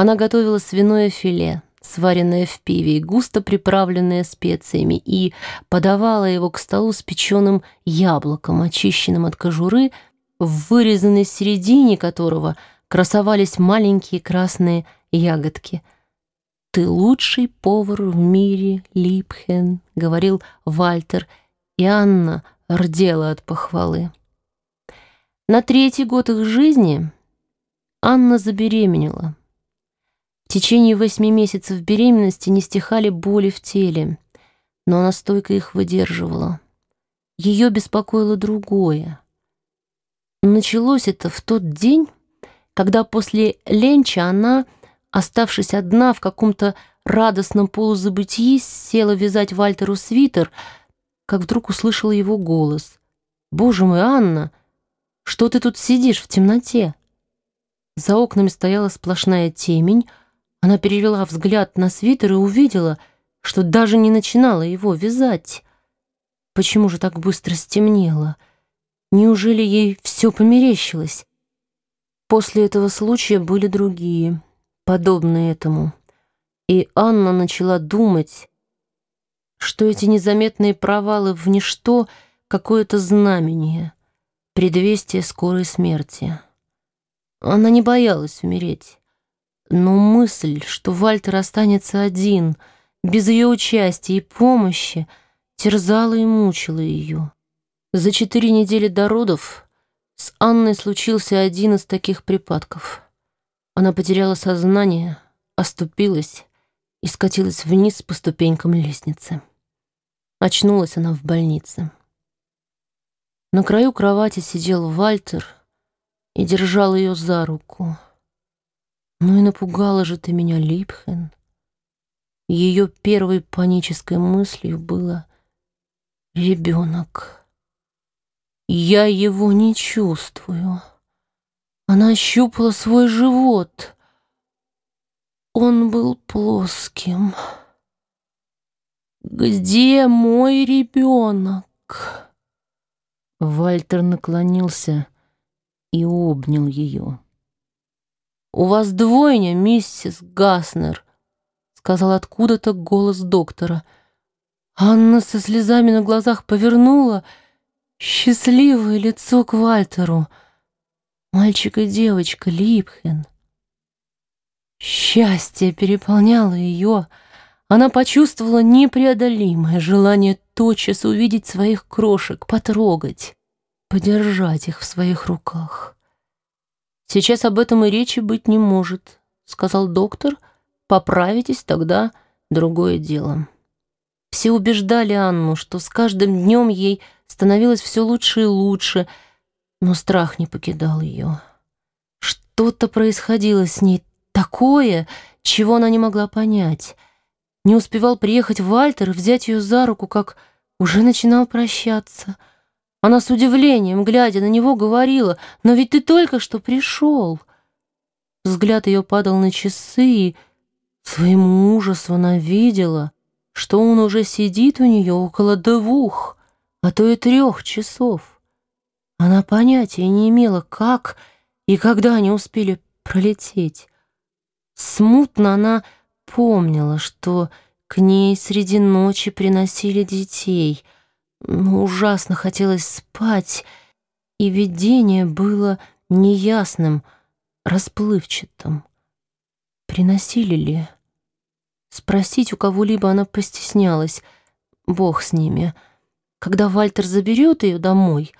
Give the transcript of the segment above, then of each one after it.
Она готовила свиное филе, сваренное в пиве и густо приправленное специями, и подавала его к столу с печеным яблоком, очищенным от кожуры, в вырезанной середине которого красовались маленькие красные ягодки. «Ты лучший повар в мире, Липхен», — говорил Вальтер, и Анна рдела от похвалы. На третий год их жизни Анна забеременела. Течение восьми месяцев беременности не стихали боли в теле, но она стойко их выдерживала. Ее беспокоило другое. Началось это в тот день, когда после ленча она, оставшись одна в каком-то радостном полузабытии, села вязать Вальтеру свитер, как вдруг услышала его голос. «Боже мой, Анна, что ты тут сидишь в темноте?» За окнами стояла сплошная темень, она перевела взгляд на свитер и увидела, что даже не начинала его вязать. Почему же так быстро стемнело? Неужели ей все померещилось? После этого случая были другие, подобные этому. И Анна начала думать, что эти незаметные провалы в ничто — какое-то знамение, предвестие скорой смерти. Она не боялась умереть. Но мысль, что Вальтер останется один, без ее участия и помощи, терзала и мучила ее. За четыре недели до родов с Анной случился один из таких припадков. Она потеряла сознание, оступилась и скатилась вниз по ступенькам лестницы. Очнулась она в больнице. На краю кровати сидел Вальтер и держал ее за руку. Ну и напугала же ты меня, Липхен. Ее первой панической мыслью было «Ребенок». Я его не чувствую. Она ощупала свой живот. Он был плоским. «Где мой ребенок?» Вальтер наклонился и обнял ее. «У вас двойня, миссис Гаснер», — сказал откуда-то голос доктора. Анна со слезами на глазах повернула счастливое лицо к Вальтеру. Мальчик и девочка Липхен. Счастье переполняло ее. Она почувствовала непреодолимое желание тотчас увидеть своих крошек, потрогать, подержать их в своих руках. Сейчас об этом и речи быть не может, сказал доктор. Поправитесь, тогда другое дело. Все убеждали Анну, что с каждым днем ей становилось все лучше и лучше, но страх не покидал ее. Что-то происходило с ней такое, чего она не могла понять. Не успевал приехать Вальтер взять ее за руку, как уже начинал прощаться — она с удивлением, глядя на него, говорила, «Но ведь ты только что пришел». Взгляд ее падал на часы, и своему ужасу она видела, что он уже сидит у нее около двух, а то и трех часов. Она понятия не имела, как и когда они успели пролететь. Смутно она помнила, что к ней среди ночи приносили детей — ужасно хотелось спать, и видение было неясным, расплывчатым. Приносили ли? Спросить у кого-либо она постеснялась. Бог с ними. Когда Вальтер заберет ее домой,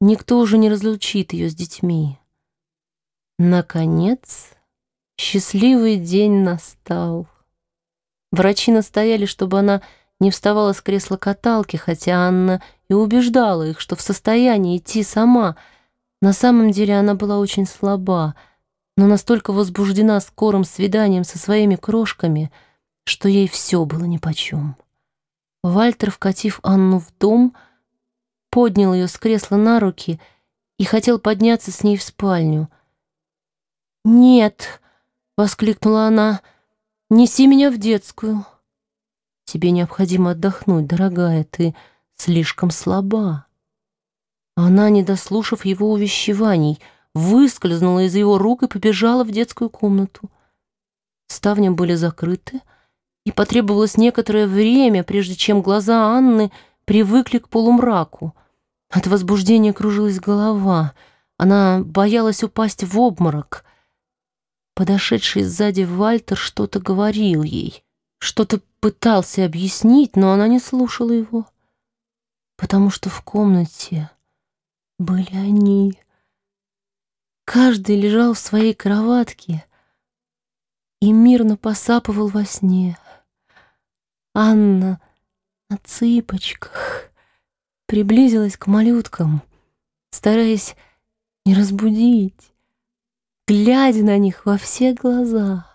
никто уже не разлучит ее с детьми. Наконец, счастливый день настал. Врачи настояли, чтобы она не вставала с кресла каталки, хотя Анна и убеждала их, что в состоянии идти сама. На самом деле она была очень слаба, но настолько возбуждена скорым свиданием со своими крошками, что ей все было нипочем. Вальтер, вкатив Анну в дом, поднял ее с кресла на руки и хотел подняться с ней в спальню. «Нет!» — воскликнула она. «Неси меня в детскую!» Тебе необходимо отдохнуть, дорогая, ты слишком слаба. Она, не дослушав его увещеваний, выскользнула из его рук и побежала в детскую комнату. Ставни были закрыты, и потребовалось некоторое время, прежде чем глаза Анны привыкли к полумраку. От возбуждения кружилась голова. Она боялась упасть в обморок. Подошедший сзади Вальтер что-то говорил ей, что-то пытался объяснить, но она не слушала его, потому что в комнате были они. Каждый лежал в своей кроватке и мирно посапывал во сне. Анна на цыпочках приблизилась к малюткам, стараясь не разбудить, глядя на них во все глаза.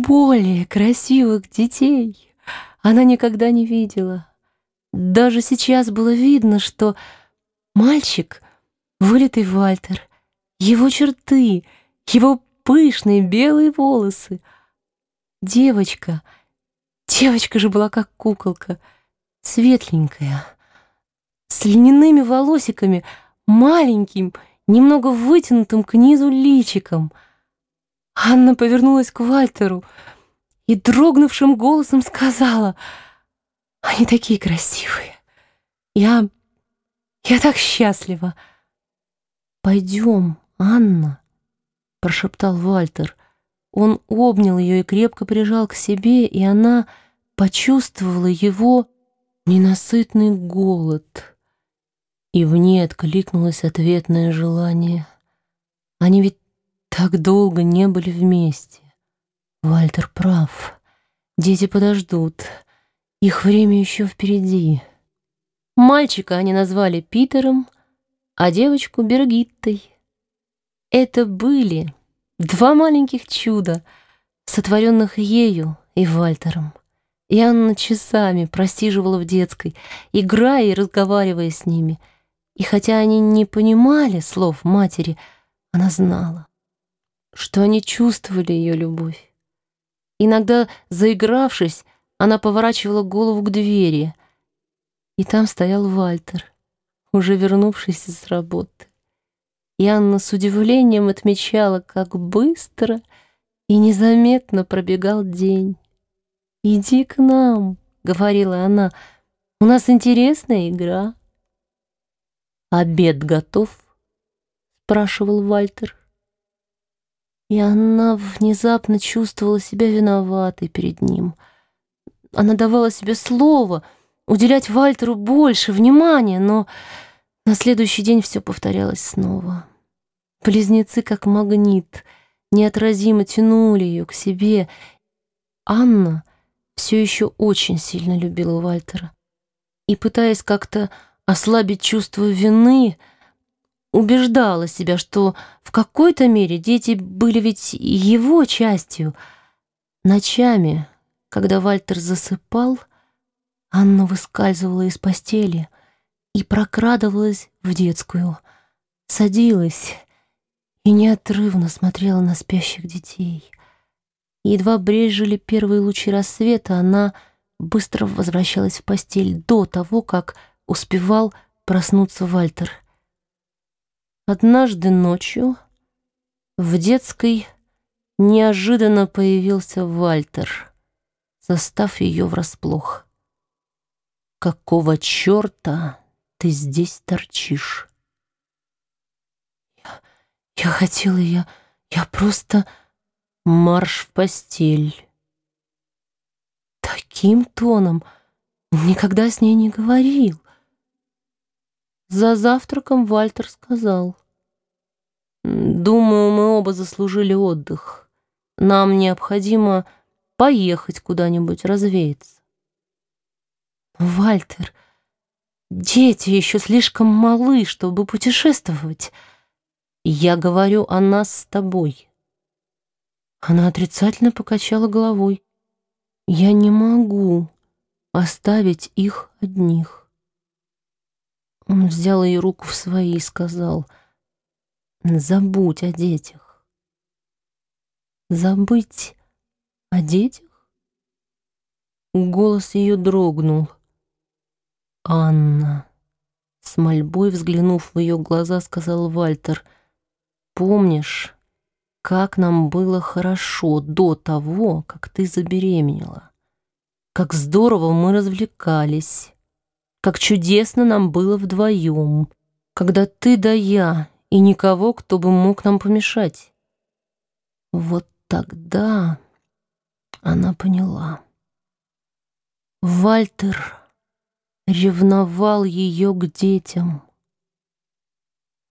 Более красивых детей она никогда не видела. Даже сейчас было видно, что мальчик — вылитый Вальтер, его черты, его пышные белые волосы. Девочка, девочка же была как куколка, светленькая, с льняными волосиками, маленьким, немного вытянутым к низу личиком. Анна повернулась к Вальтеру и дрогнувшим голосом сказала, «Они такие красивые! Я... я так счастлива!» «Пойдем, Анна!» прошептал Вальтер. Он обнял ее и крепко прижал к себе, и она почувствовала его ненасытный голод. И в ней откликнулось ответное желание. Они ведь так долго не были вместе. Вальтер прав. Дети подождут. Их время еще впереди. Мальчика они назвали Питером, а девочку — Бергиттой. Это были два маленьких чуда, сотворенных ею и Вальтером. И Анна часами просиживала в детской, играя и разговаривая с ними. И хотя они не понимали слов матери, она знала, что они чувствовали ее любовь. Иногда, заигравшись, она поворачивала голову к двери, и там стоял Вальтер, уже вернувшийся с работы и Анна с удивлением отмечала, как быстро и незаметно пробегал день. «Иди к нам», — говорила она, — «у нас интересная игра». «Обед готов?» — спрашивал Вальтер. И она внезапно чувствовала себя виноватой перед ним. Она давала себе слово уделять Вальтеру больше внимания, но на следующий день все повторялось снова. Близнецы, как магнит, неотразимо тянули ее к себе. Анна все еще очень сильно любила Вальтера. И, пытаясь как-то ослабить чувство вины, убеждала себя, что в какой-то мере дети были ведь его частью. Ночами, когда Вальтер засыпал, Анна выскальзывала из постели и прокрадывалась в детскую, садилась и неотрывно смотрела на спящих детей. Едва брежели первые лучи рассвета, она быстро возвращалась в постель до того, как успевал проснуться Вальтер. Однажды ночью в детской неожиданно появился Вальтер, застав ее врасплох. «Какого черта ты здесь торчишь?» Я хотела, я... я просто... Марш в постель. Таким тоном никогда с ней не говорил. За завтраком Вальтер сказал. «Думаю, мы оба заслужили отдых. Нам необходимо поехать куда-нибудь развеяться». «Вальтер, дети еще слишком малы, чтобы путешествовать». Я говорю о нас с тобой. Она отрицательно покачала головой. Я не могу оставить их одних. Он взял ее руку в свои и сказал, забудь о детях. Забыть о детях? Голос ее дрогнул. Анна, с мольбой взглянув в ее глаза, сказал Вальтер — Помнишь, как нам было хорошо до того, как ты забеременела. Как здорово мы развлекались. Как чудесно нам было вдвоем, когда ты да я, и никого, кто бы мог нам помешать. Вот тогда она поняла. Вальтер ревновал ее к детям.